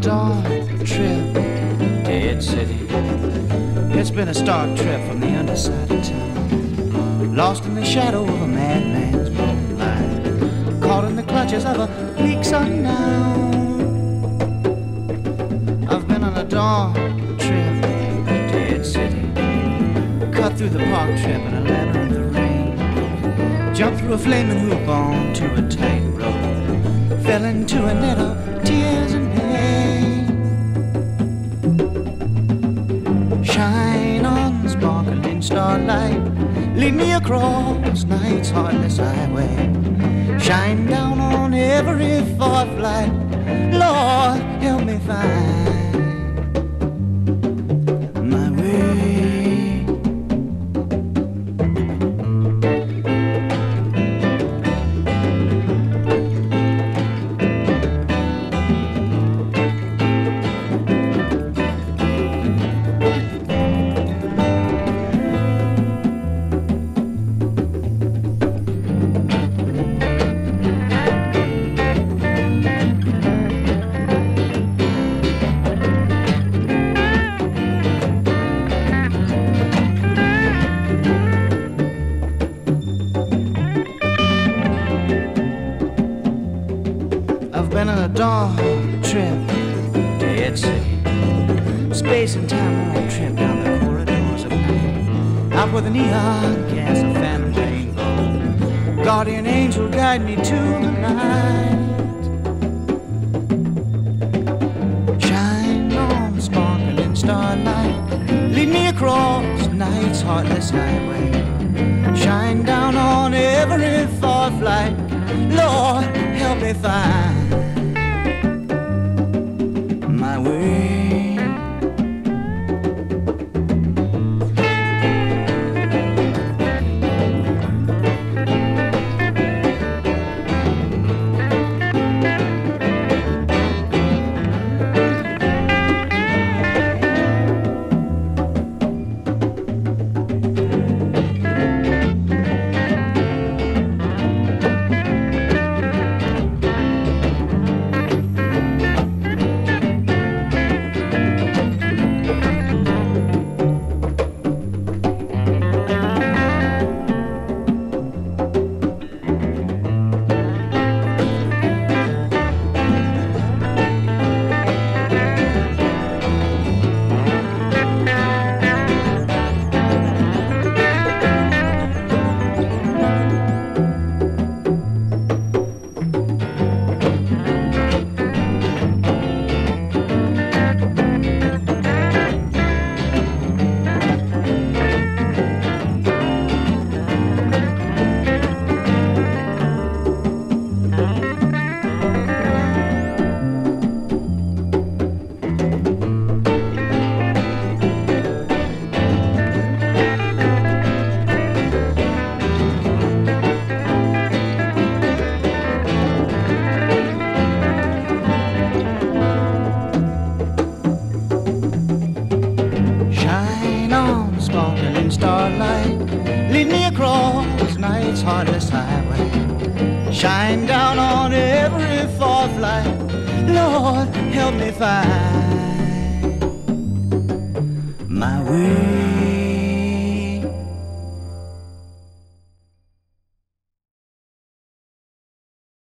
dawn trip to its city. It's been a stark trip from the underside of town. Lost in the shadow of a madman's moonlight. Caught in the clutches of a bleak sundown. I've been on a dawn trip to its city. Cut through the park trip in a labyrinth of rain. Jumped through a flaming hoop onto a tightrope. Fell into a net of tears and pain. Sparkling starlight. Lead me across night's heartless highway. Shine down on every fourth light. Lord, help me find been on a dawn trip to. Space and time on trip down the corridors of night. Out where the neon gas a phantom rainbow. Guardian angel guide me to the night. Shine on sparkling starlight. Lead me across night's heartless highway. Shine down on every far flight. Lord, help me find heartless highway. Shine down on every fourth light. Lord, help me find my way.